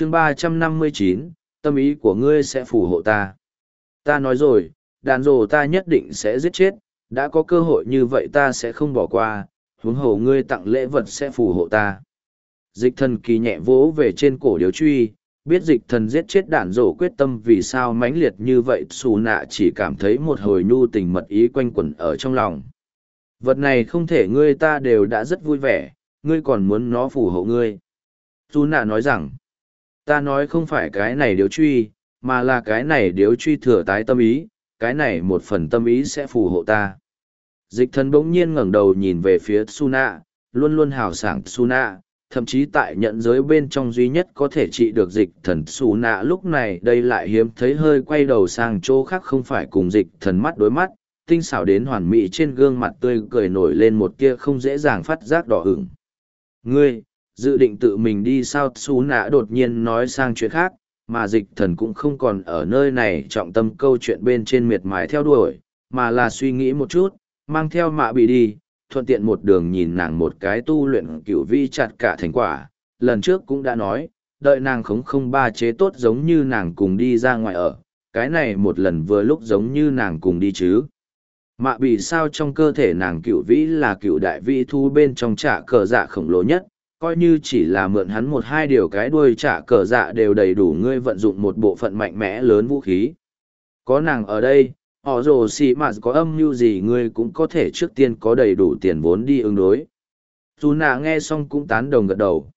chương ba trăm năm mươi chín, tâm ý của ngươi sẽ phù hộ ta. Ta nói rồi, đàn rồ ta nhất định sẽ giết chết, đã có cơ hội như vậy ta sẽ không bỏ qua, huống hồ ngươi tặng lễ vật sẽ phù hộ ta. Dịch thần kỳ nhẹ vỗ về trên cổ điếu truy, biết dịch thần giết chết đạn rổ quyết tâm vì sao mãnh liệt như vậy, xù nạ chỉ cảm thấy một hồi nhu tình mật ý quanh quẩn ở trong lòng. Vật này không thể ngươi ta đều đã rất vui vẻ, ngươi còn muốn nó phù hộ ngươi. Xù nạ nói rằng ta nói không phải cái này điếu truy, mà là cái này điếu truy thừa tái tâm ý, cái này một phần tâm ý sẽ phù hộ ta. Dịch thần bỗng nhiên ngẩng đầu nhìn về phía suna luôn luôn hào sảng suna thậm chí tại nhận giới bên trong duy nhất có thể trị được dịch thần Suna lúc này đây lại hiếm thấy hơi quay đầu sang chỗ khác không phải cùng dịch thần mắt đối mắt, tinh xảo đến hoàn mỹ trên gương mặt tươi cười nổi lên một kia không dễ dàng phát giác đỏ hửng ngươi dự định tự mình đi sao xú nạ đột nhiên nói sang chuyện khác mà dịch thần cũng không còn ở nơi này trọng tâm câu chuyện bên trên miệt mài theo đuổi mà là suy nghĩ một chút mang theo mạ bị đi thuận tiện một đường nhìn nàng một cái tu luyện cửu vi chặt cả thành quả. Lần trước cũng đã nói, đợi nàng khống không ba chế tốt giống như nàng cùng đi ra ngoài ở, cái này một lần vừa lúc giống như nàng cùng đi chứ. Mạ bị sao trong cơ thể nàng cửu vĩ là cửu đại vĩ thu bên trong trả cờ dạ khổng lồ nhất, coi như chỉ là mượn hắn một hai điều cái đuôi trả cờ dạ đều đầy đủ ngươi vận dụng một bộ phận mạnh mẽ lớn vũ khí. Có nàng ở đây, họ rồ xì mà có âm mưu gì ngươi cũng có thể trước tiên có đầy đủ tiền vốn đi ứng đối. Dù nạ nghe xong cũng tán đồng gật đầu.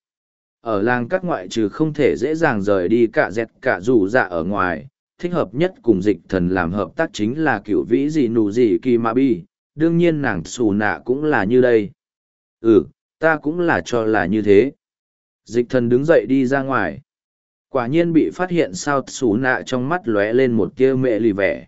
Ở làng các ngoại trừ không thể dễ dàng rời đi cả dẹt cả dù dạ ở ngoài thích hợp nhất cùng dịch thần làm hợp tác chính là cựu vĩ gì nù gì kỳ ma bi. Đương nhiên nàng xù nạ cũng là như đây. Ừ ta cũng là cho là như thế. Dịch thần đứng dậy đi ra ngoài. Quả nhiên bị phát hiện sao xú nạ trong mắt lóe lên một tia mệ lì vẻ.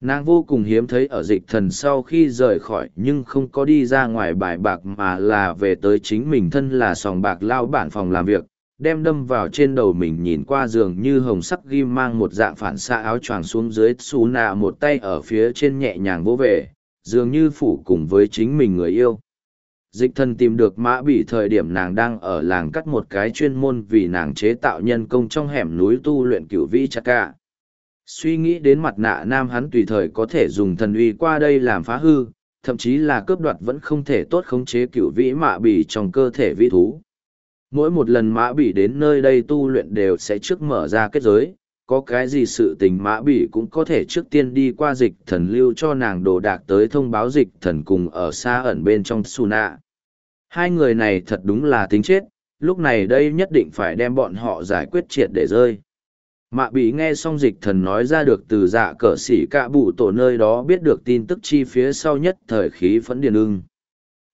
Nàng vô cùng hiếm thấy ở dịch thần sau khi rời khỏi, nhưng không có đi ra ngoài bài bạc mà là về tới chính mình thân là sòng bạc lao bản phòng làm việc, đem đâm vào trên đầu mình nhìn qua giường như hồng sắc ghim mang một dạng phản xạ áo choàng xuống dưới xú nạ một tay ở phía trên nhẹ nhàng vỗ về, dường như phủ cùng với chính mình người yêu dịch thần tìm được mã bị thời điểm nàng đang ở làng cắt một cái chuyên môn vì nàng chế tạo nhân công trong hẻm núi tu luyện cửu vĩ chặt cả. suy nghĩ đến mặt nạ nam hắn tùy thời có thể dùng thần uy qua đây làm phá hư, thậm chí là cướp đoạt vẫn không thể tốt khống chế cửu vĩ mạ bỉ trong cơ thể vĩ thú mỗi một lần mã bỉ đến nơi đây tu luyện đều sẽ trước mở ra kết giới có cái gì sự tình mã bỉ cũng có thể trước tiên đi qua dịch thần lưu cho nàng đồ đạc tới thông báo dịch thần cùng ở xa ẩn bên trong su nạ hai người này thật đúng là tính chết, lúc này đây nhất định phải đem bọn họ giải quyết triệt để rơi. Mạ bị nghe xong dịch thần nói ra được từ dạ cờ xỉ cạ bụ tổ nơi đó biết được tin tức chi phía sau nhất thời khí phấn điền ưng.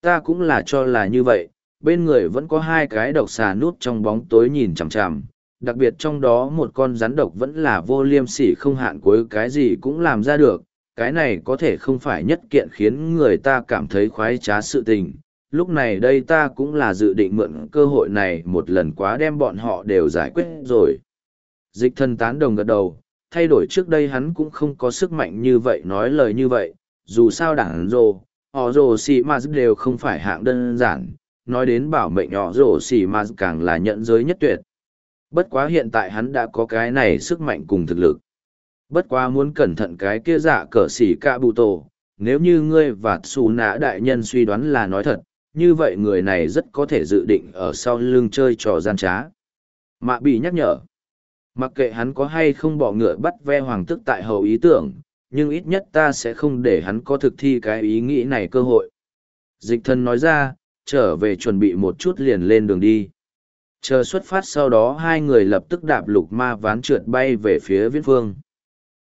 Ta cũng là cho là như vậy, bên người vẫn có hai cái độc xà nút trong bóng tối nhìn chằm chằm đặc biệt trong đó một con rắn độc vẫn là vô liêm sỉ không hạn cuối cái gì cũng làm ra được cái này có thể không phải nhất kiện khiến người ta cảm thấy khoái trá sự tình lúc này đây ta cũng là dự định mượn cơ hội này một lần quá đem bọn họ đều giải quyết rồi Dịch thân tán đồng gật đầu, thay đổi trước đây hắn cũng không có sức mạnh như vậy nói lời như vậy, dù sao đảng rồ, họ rồ xì mà đều không phải hạng đơn giản, nói đến bảo mệnh họ rồ xì mà càng là nhận giới nhất tuyệt. Bất quá hiện tại hắn đã có cái này sức mạnh cùng thực lực. Bất quá muốn cẩn thận cái kia giả cờ xỉ ca bụ tổ, nếu như ngươi và xù nã đại nhân suy đoán là nói thật, như vậy người này rất có thể dự định ở sau lưng chơi trò gian trá. Mạ bị nhắc nhở. Mặc kệ hắn có hay không bỏ ngựa bắt ve hoàng tức tại hậu ý tưởng, nhưng ít nhất ta sẽ không để hắn có thực thi cái ý nghĩ này cơ hội. Dịch thân nói ra, trở về chuẩn bị một chút liền lên đường đi. Chờ xuất phát sau đó hai người lập tức đạp lục ma ván trượt bay về phía viễn phương.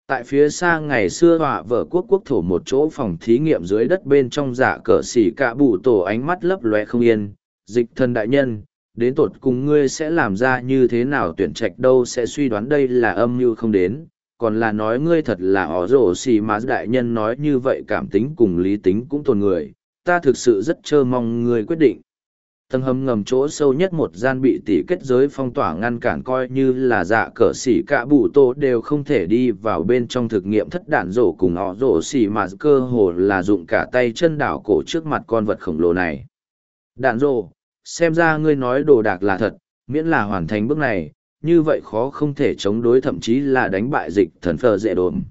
Tại phía xa ngày xưa họa vợ quốc quốc thổ một chỗ phòng thí nghiệm dưới đất bên trong giả cờ xỉ cạ bụ tổ ánh mắt lấp lóe không yên. Dịch thân đại nhân, đến tột cùng ngươi sẽ làm ra như thế nào tuyển trạch đâu sẽ suy đoán đây là âm mưu không đến còn là nói ngươi thật là ỏ rổ xì mà đại nhân nói như vậy cảm tính cùng lý tính cũng tồn người ta thực sự rất trơ mong ngươi quyết định tầng hầm ngầm chỗ sâu nhất một gian bị tỷ kết giới phong tỏa ngăn cản coi như là dạ cờ xỉ cả bụ tô đều không thể đi vào bên trong thực nghiệm thất đạn rổ cùng họ rổ xỉ mà cơ hồ là dụng cả tay chân đảo cổ trước mặt con vật khổng lồ này đạn rổ xem ra ngươi nói đồ đạc là thật, miễn là hoàn thành bước này, như vậy khó không thể chống đối thậm chí là đánh bại dịch thần phờ dễ đồn.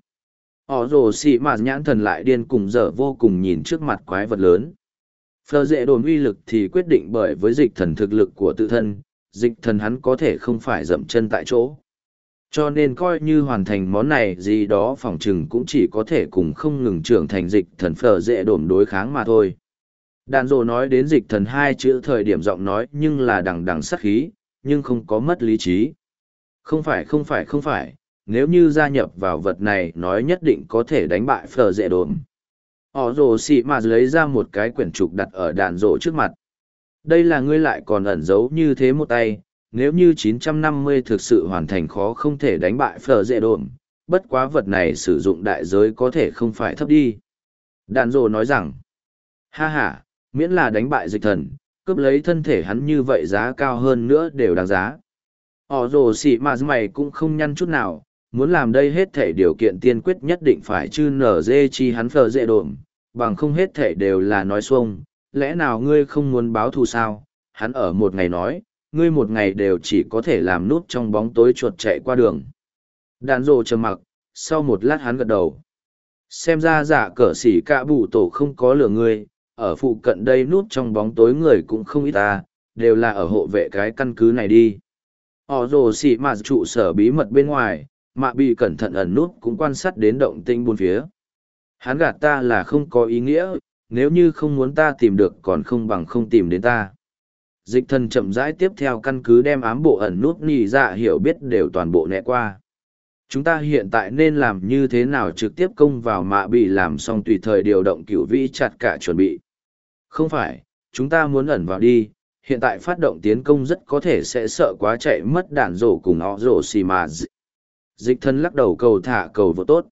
Họ rổ xỉ mà nhãn thần lại điên cùng dở vô cùng nhìn trước mặt quái vật lớn. Phờ dễ đồn uy lực thì quyết định bởi với dịch thần thực lực của tự thân, dịch thần hắn có thể không phải dậm chân tại chỗ. Cho nên coi như hoàn thành món này gì đó phòng chừng cũng chỉ có thể cùng không ngừng trưởng thành dịch thần phở dễ đồn đối kháng mà thôi. Đàn rồ nói đến dịch thần hai chữ thời điểm giọng nói nhưng là đằng đằng sắc khí, nhưng không có mất lý trí. Không phải không phải không phải, nếu như gia nhập vào vật này nói nhất định có thể đánh bại phở dễ đồn. Họ rồ xị mà lấy ra một cái quyển trục đặt ở đàn rồ trước mặt. Đây là ngươi lại còn ẩn giấu như thế một tay, nếu như 950 thực sự hoàn thành khó không thể đánh bại phở dễ đồn, bất quá vật này sử dụng đại giới có thể không phải thấp đi. Đàn rồ nói rằng, ha ha, miễn là đánh bại dịch thần, cướp lấy thân thể hắn như vậy giá cao hơn nữa đều đáng giá. Họ rồ xị mà mày cũng không nhăn chút nào, muốn làm đây hết thể điều kiện tiên quyết nhất định phải chư nở dê chi hắn phờ dễ đồn, bằng không hết thể đều là nói xuông, lẽ nào ngươi không muốn báo thù sao? Hắn ở một ngày nói, ngươi một ngày đều chỉ có thể làm nút trong bóng tối chuột chạy qua đường. Đàn rồ trầm mặc, sau một lát hắn gật đầu. Xem ra giả cờ xỉ cả bụ tổ không có lửa ngươi, ở phụ cận đây nút trong bóng tối người cũng không ít ta, đều là ở hộ vệ cái căn cứ này đi. Họ rồ xỉ mà trụ sở bí mật bên ngoài, mạ bị cẩn thận ẩn nút cũng quan sát đến động tinh buôn phía. Hắn gạt ta là không có ý nghĩa, nếu như không muốn ta tìm được còn không bằng không tìm đến ta. Dịch thần chậm rãi tiếp theo căn cứ đem ám bộ ẩn nút nhì dạ hiểu biết đều toàn bộ nẹ qua. Chúng ta hiện tại nên làm như thế nào trực tiếp công vào mạ bị làm xong tùy thời điều động cửu vĩ chặt cả chuẩn bị. Không phải, chúng ta muốn ẩn vào đi, hiện tại phát động tiến công rất có thể sẽ sợ quá chạy mất đạn rổ cùng họ rổ xì mà. Dịch thân lắc đầu cầu thả cầu vô tốt.